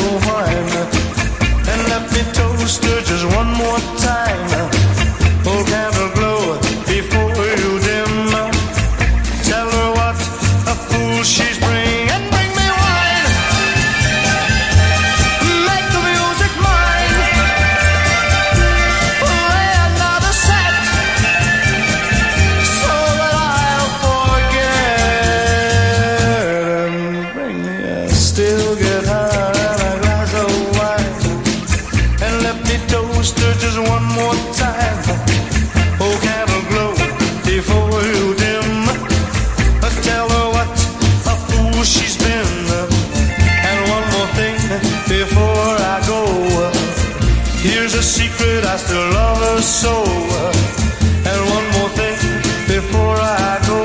a one more time. Oh, candle glow before you dim. Uh, tell her what a fool she's been. And one more thing before I go. Here's a secret, I still love her so. And one more thing before I go.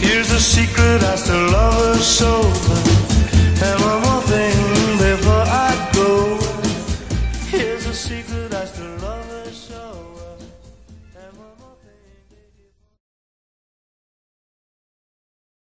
Here's a secret, I still love her so. Secret, I still love her so.